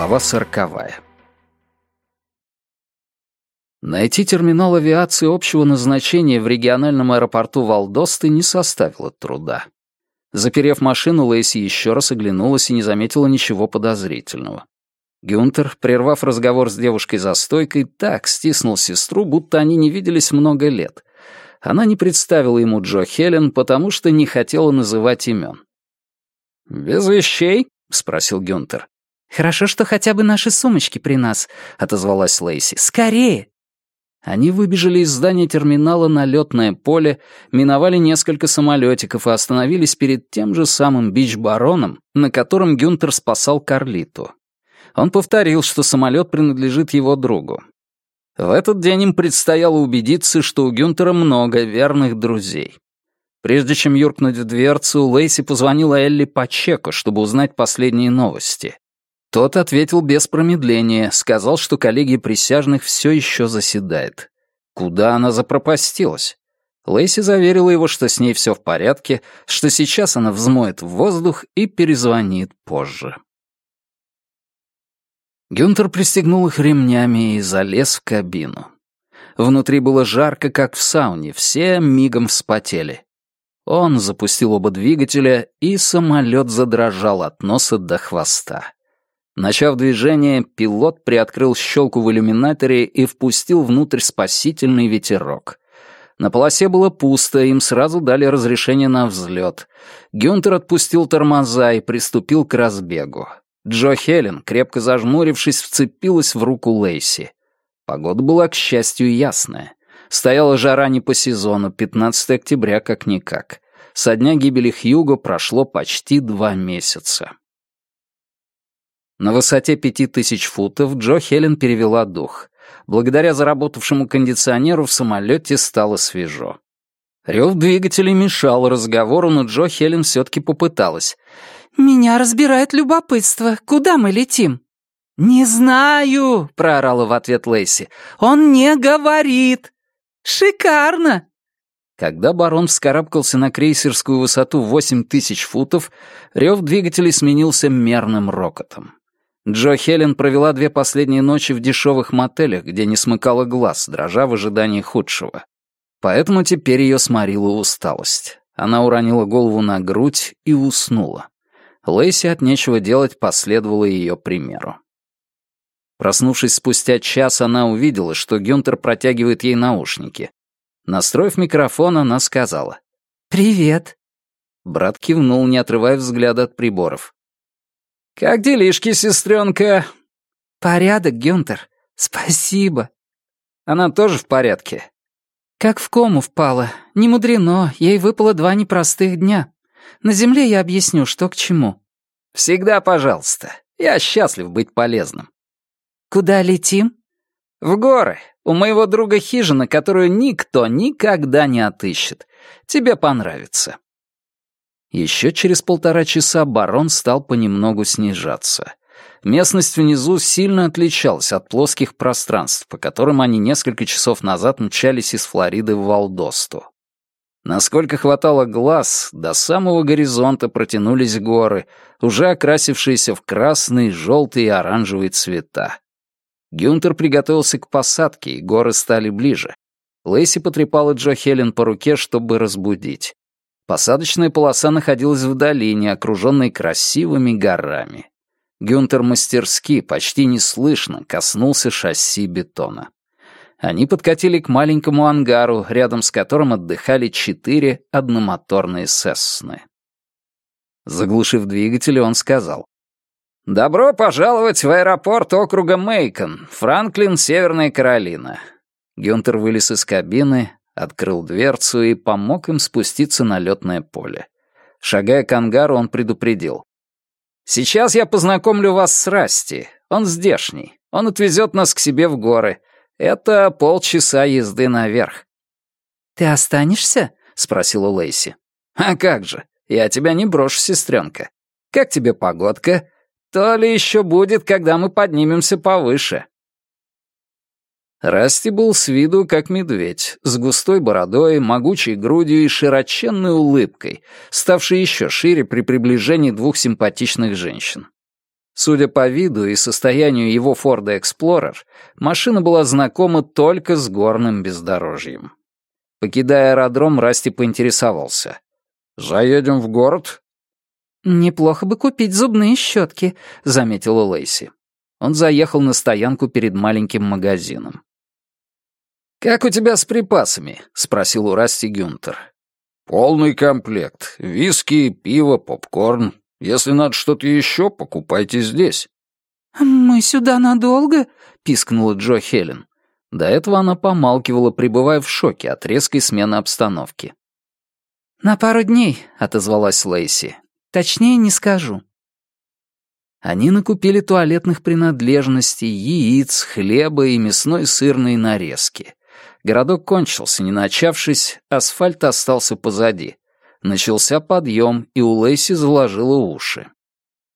Глава сороковая. Найти терминал авиации общего назначения в региональном аэропорту Валдосты не составило труда. Заперев машину, Лейси еще раз оглянулась и не заметила ничего подозрительного. Гюнтер, прервав разговор с девушкой за стойкой, так стиснул сестру, будто они не виделись много лет. Она не представила ему Джо Хелен, потому что не хотела называть имен. «Без вещей?» — спросил Гюнтер. «Хорошо, что хотя бы наши сумочки при нас», — отозвалась Лейси. «Скорее!» Они выбежали из здания терминала на летное поле, миновали несколько самолетиков и остановились перед тем же самым бич-бароном, на котором Гюнтер спасал Карлиту. Он повторил, что самолет принадлежит его другу. В этот день им предстояло убедиться, что у Гюнтера много верных друзей. Прежде чем юркнуть в дверцу, Лейси позвонила Элли по чеку, чтобы узнать последние новости. Тот ответил без промедления, сказал, что коллегия присяжных все еще заседает. Куда она запропастилась? Лейси заверила его, что с ней все в порядке, что сейчас она взмоет в воздух и перезвонит позже. Гюнтер пристегнул их ремнями и залез в кабину. Внутри было жарко, как в сауне, все мигом вспотели. Он запустил оба двигателя, и самолет задрожал от носа до хвоста. Начав движение, пилот приоткрыл щелку в иллюминаторе и впустил внутрь спасительный ветерок. На полосе было пусто, им сразу дали разрешение на взлет. Гюнтер отпустил тормоза и приступил к разбегу. Джо Хелен, крепко зажмурившись, вцепилась в руку Лейси. Погода была, к счастью, ясная. Стояла жара не по сезону, 15 октября как-никак. Со дня гибели Хьюго прошло почти два месяца. На высоте пяти тысяч футов Джо Хелен перевела дух. Благодаря заработавшему кондиционеру в самолете стало свежо. Рев двигателей мешал разговору, но Джо Хелен все-таки попыталась. «Меня разбирает любопытство. Куда мы летим?» «Не знаю», — проорала в ответ Лейси. «Он не говорит». «Шикарно!» Когда барон вскарабкался на крейсерскую высоту восемь тысяч футов, рев двигателей сменился мерным рокотом. Джо Хелен провела две последние ночи в дешевых мотелях, где не смыкала глаз, дрожа в ожидании худшего. Поэтому теперь ее сморила усталость. Она уронила голову на грудь и уснула. Лейси от нечего делать последовала ее примеру. Проснувшись спустя час, она увидела, что Гюнтер протягивает ей наушники. Настроив микрофон, она сказала «Привет». Брат кивнул, не отрывая взгляда от приборов. «Как делишки, сестренка?» «Порядок, Гюнтер. Спасибо». «Она тоже в порядке?» «Как в кому впала. Не мудрено, ей выпало два непростых дня. На земле я объясню, что к чему». «Всегда пожалуйста. Я счастлив быть полезным». «Куда летим?» «В горы. У моего друга хижина, которую никто никогда не отыщет. Тебе понравится». Еще через полтора часа барон стал понемногу снижаться. Местность внизу сильно отличалась от плоских пространств, по которым они несколько часов назад мчались из Флориды в Валдосту. Насколько хватало глаз, до самого горизонта протянулись горы, уже окрасившиеся в красный, желтый и оранжевый цвета. Гюнтер приготовился к посадке, и горы стали ближе. Лейси потрепала Джо Хелен по руке, чтобы разбудить. Посадочная полоса находилась в долине, окруженной красивыми горами. Гюнтер мастерски, почти неслышно, коснулся шасси бетона. Они подкатили к маленькому ангару, рядом с которым отдыхали четыре одномоторные Сессны. Заглушив двигатель, он сказал. «Добро пожаловать в аэропорт округа Мейкон, Франклин, Северная Каролина». Гюнтер вылез из кабины, открыл дверцу и помог им спуститься на летное поле. Шагая к ангару, он предупредил. «Сейчас я познакомлю вас с Расти. Он здешний. Он отвезет нас к себе в горы. Это полчаса езды наверх». «Ты останешься?» — спросила Лейси. «А как же? Я тебя не брошу, сестренка. Как тебе погодка? То ли еще будет, когда мы поднимемся повыше». Расти был с виду как медведь, с густой бородой, могучей грудью и широченной улыбкой, ставшей еще шире при приближении двух симпатичных женщин. Судя по виду и состоянию его Форда Explorer, машина была знакома только с горным бездорожьем. Покидая аэродром, Расти поинтересовался. «Заедем в город?» «Неплохо бы купить зубные щетки», — заметила Лейси. Он заехал на стоянку перед маленьким магазином. «Как у тебя с припасами?» — спросил у Расти Гюнтер. «Полный комплект. Виски, пиво, попкорн, если надо что-то еще, покупайте здесь». «Мы сюда надолго?» — пискнула Джо Хелен. До этого она помалкивала, пребывая в шоке от резкой смены обстановки. «На пару дней», — отозвалась Лейси. «Точнее не скажу». Они накупили туалетных принадлежностей, яиц, хлеба и мясной сырной нарезки. Городок кончился, не начавшись, асфальт остался позади. Начался подъем, и у Лейси заложило уши.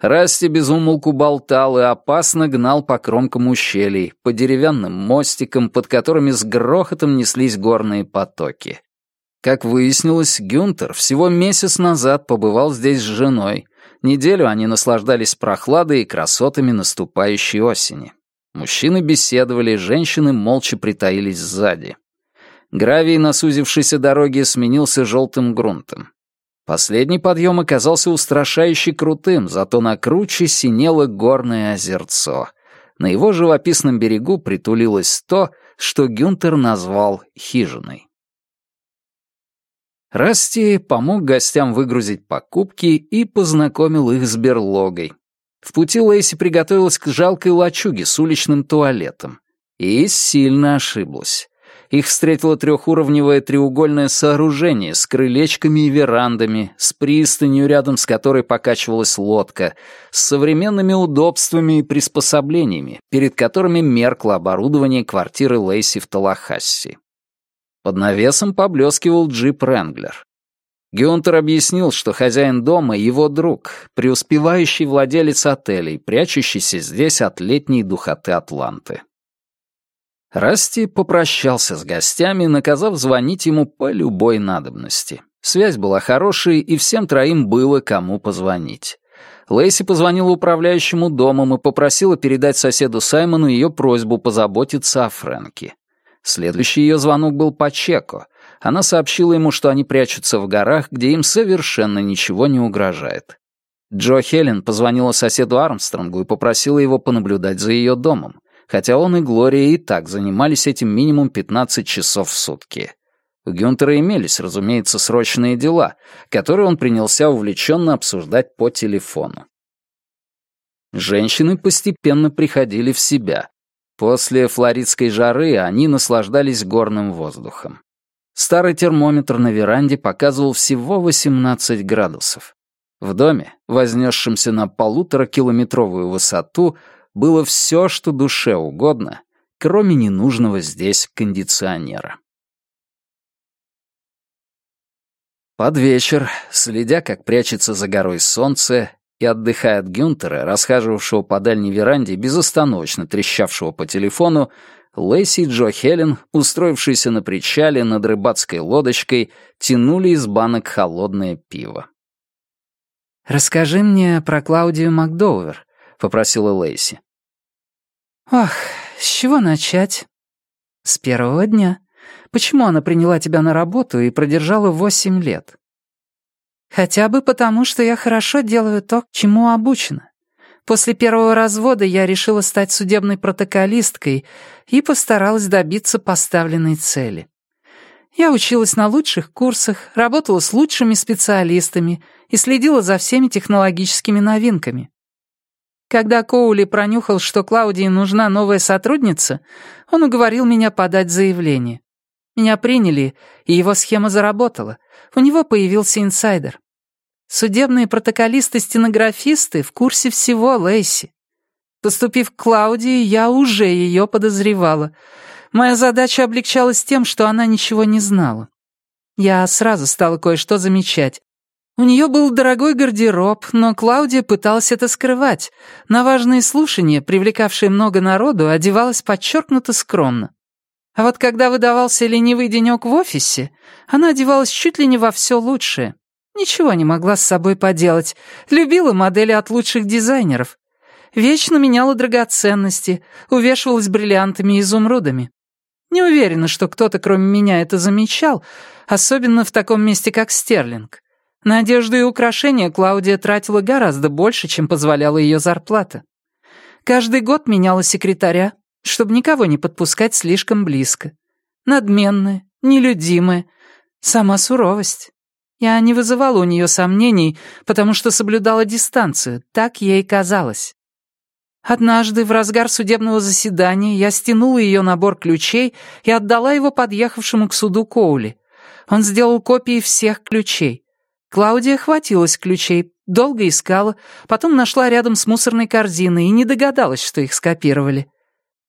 Расти безумолку болтал и опасно гнал по кромкам ущелий, по деревянным мостикам, под которыми с грохотом неслись горные потоки. Как выяснилось, Гюнтер всего месяц назад побывал здесь с женой. Неделю они наслаждались прохладой и красотами наступающей осени. Мужчины беседовали, женщины молча притаились сзади. Гравий на сузившейся дороге сменился желтым грунтом. Последний подъем оказался устрашающе крутым, зато на круче синело горное озерцо. На его живописном берегу притулилось то, что Гюнтер назвал хижиной. Расти помог гостям выгрузить покупки и познакомил их с берлогой. В пути Лейси приготовилась к жалкой лачуге с уличным туалетом. И сильно ошиблась их встретило трехуровневое треугольное сооружение с крылечками и верандами, с пристанью, рядом с которой покачивалась лодка, с современными удобствами и приспособлениями, перед которыми меркло оборудование квартиры Лейси в Талахасси. Под навесом поблескивал джип «Ренглер». Гюнтер объяснил, что хозяин дома — его друг, преуспевающий владелец отелей, прячущийся здесь от летней духоты Атланты. Расти попрощался с гостями, наказав звонить ему по любой надобности. Связь была хорошей, и всем троим было кому позвонить. Лейси позвонила управляющему домом и попросила передать соседу Саймону ее просьбу позаботиться о Фрэнке. Следующий ее звонок был по чеку. Она сообщила ему, что они прячутся в горах, где им совершенно ничего не угрожает. Джо Хелен позвонила соседу Армстронгу и попросила его понаблюдать за ее домом хотя он и Глория и так занимались этим минимум 15 часов в сутки. У Гюнтера имелись, разумеется, срочные дела, которые он принялся увлеченно обсуждать по телефону. Женщины постепенно приходили в себя. После флоридской жары они наслаждались горным воздухом. Старый термометр на веранде показывал всего 18 градусов. В доме, вознесшемся на полуторакилометровую высоту, было все, что душе угодно, кроме ненужного здесь кондиционера. Под вечер, следя, как прячется за горой солнце, и отдыхая от Гюнтера, расхаживавшего по дальней веранде, безостановочно трещавшего по телефону, Лэйси и Джо Хелен, устроившиеся на причале над рыбацкой лодочкой, тянули из банок холодное пиво. «Расскажи мне про Клаудию Макдоувер», попросила Лейси. «Ох, с чего начать?» «С первого дня. Почему она приняла тебя на работу и продержала восемь лет?» «Хотя бы потому, что я хорошо делаю то, к чему обучена. После первого развода я решила стать судебной протоколисткой и постаралась добиться поставленной цели. Я училась на лучших курсах, работала с лучшими специалистами и следила за всеми технологическими новинками. Когда Коули пронюхал, что Клаудии нужна новая сотрудница, он уговорил меня подать заявление. Меня приняли, и его схема заработала. У него появился инсайдер. Судебные протоколисты-стенографисты в курсе всего Лейси. Поступив к Клаудии, я уже ее подозревала. Моя задача облегчалась тем, что она ничего не знала. Я сразу стала кое-что замечать. У нее был дорогой гардероб, но Клаудия пыталась это скрывать. На важные слушания, привлекавшие много народу, одевалась подчеркнуто скромно. А вот когда выдавался ленивый денек в офисе, она одевалась чуть ли не во все лучшее. Ничего не могла с собой поделать. Любила модели от лучших дизайнеров. Вечно меняла драгоценности, увешивалась бриллиантами и изумрудами. Не уверена, что кто-то кроме меня это замечал, особенно в таком месте, как Стерлинг. На одежду и украшения Клаудия тратила гораздо больше, чем позволяла ее зарплата. Каждый год меняла секретаря, чтобы никого не подпускать слишком близко. Надменная, нелюдимая, сама суровость. Я не вызывала у нее сомнений, потому что соблюдала дистанцию, так ей казалось. Однажды, в разгар судебного заседания, я стянула ее набор ключей и отдала его подъехавшему к суду Коули. Он сделал копии всех ключей. Клаудия хватилась ключей, долго искала, потом нашла рядом с мусорной корзиной и не догадалась, что их скопировали.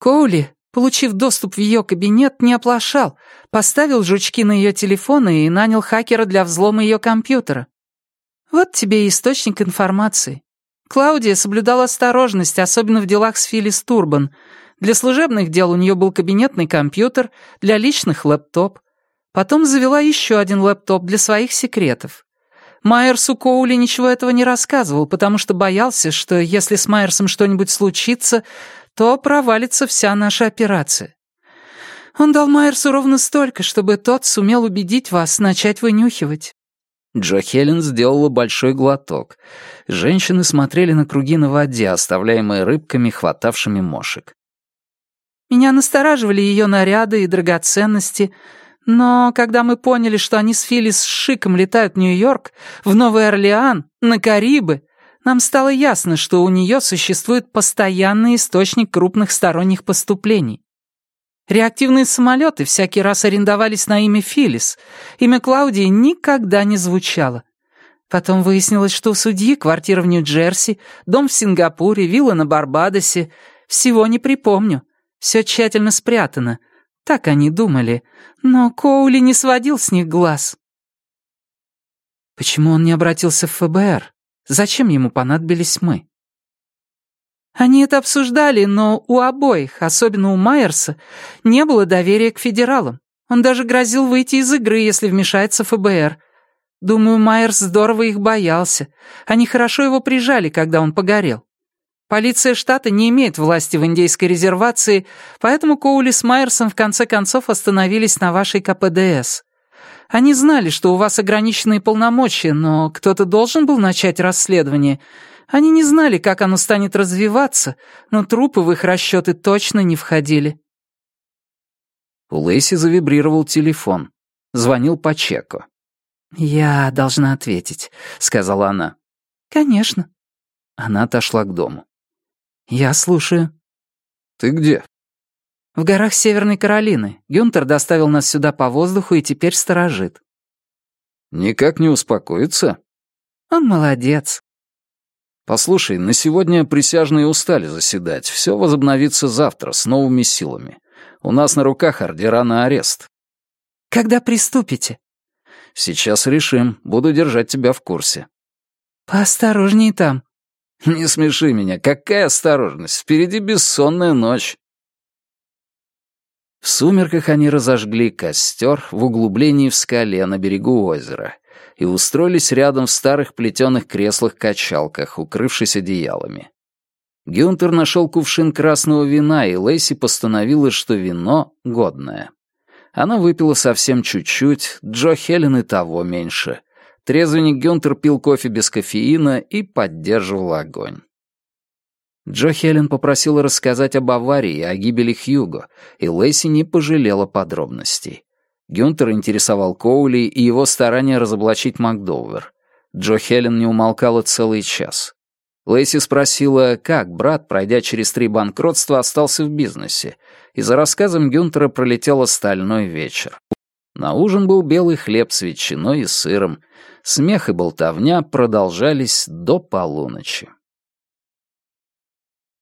Коули, получив доступ в ее кабинет, не оплошал, поставил жучки на ее телефон и нанял хакера для взлома ее компьютера. Вот тебе и источник информации. Клаудия соблюдала осторожность, особенно в делах с Филлис Турбан. Для служебных дел у нее был кабинетный компьютер, для личных — лэптоп. Потом завела еще один лэптоп для своих секретов. Майерсу Коули ничего этого не рассказывал, потому что боялся, что если с Майерсом что-нибудь случится, то провалится вся наша операция. Он дал Майерсу ровно столько, чтобы тот сумел убедить вас начать вынюхивать. Джо Хелен сделала большой глоток. Женщины смотрели на круги на воде, оставляемые рыбками, хватавшими мошек. Меня настораживали ее наряды и драгоценности, но когда мы поняли, что они с Филлис с Шиком летают в Нью-Йорк, в Новый Орлеан, на Карибы, нам стало ясно, что у нее существует постоянный источник крупных сторонних поступлений. Реактивные самолеты всякий раз арендовались на имя Филлис. Имя Клаудии никогда не звучало. Потом выяснилось, что у судьи квартира в Нью-Джерси, дом в Сингапуре, вилла на Барбадосе. Всего не припомню. Все тщательно спрятано. Так они думали. Но Коули не сводил с них глаз. Почему он не обратился в ФБР? Зачем ему понадобились мы? Они это обсуждали, но у обоих, особенно у Майерса, не было доверия к федералам. Он даже грозил выйти из игры, если вмешается ФБР. Думаю, Майерс здорово их боялся. Они хорошо его прижали, когда он погорел. Полиция штата не имеет власти в индейской резервации, поэтому Коули с Майерсом в конце концов остановились на вашей КПДС. Они знали, что у вас ограниченные полномочия, но кто-то должен был начать расследование — они не знали, как оно станет развиваться, но трупы в их расчеты точно не входили. У Лейси завибрировал телефон. Звонил по чеку. «Я должна ответить», — сказала она. «Конечно». Она отошла к дому. «Я слушаю». «Ты где?» «В горах Северной Каролины. Гюнтер доставил нас сюда по воздуху и теперь сторожит». «Никак не успокоится?» «Он молодец. «Послушай, на сегодня присяжные устали заседать. Все возобновится завтра с новыми силами. У нас на руках ордера на арест». «Когда приступите?» «Сейчас решим. Буду держать тебя в курсе». «Поосторожней там». «Не смеши меня. Какая осторожность? Впереди бессонная ночь». В сумерках они разожгли костер в углублении в скале на берегу озера и устроились рядом в старых плетеных креслах-качалках, укрывшись одеялами. Гюнтер нашел кувшин красного вина, и Лейси постановила, что вино годное. Она выпила совсем чуть-чуть, Джо Хелен и того меньше. Трезвенник Гюнтер пил кофе без кофеина и поддерживал огонь. Джо Хелен попросила рассказать об аварии и о гибели Хьюго, и Лейси не пожалела подробностей. Гюнтер интересовал Коули и его старания разоблачить Макдоувер. Джо Хелен не умолкала целый час. Лейси спросила, как брат, пройдя через три банкротства, остался в бизнесе, и за рассказом Гюнтера пролетел остальной вечер. На ужин был белый хлеб с ветчиной и сыром. Смех и болтовня продолжались до полуночи.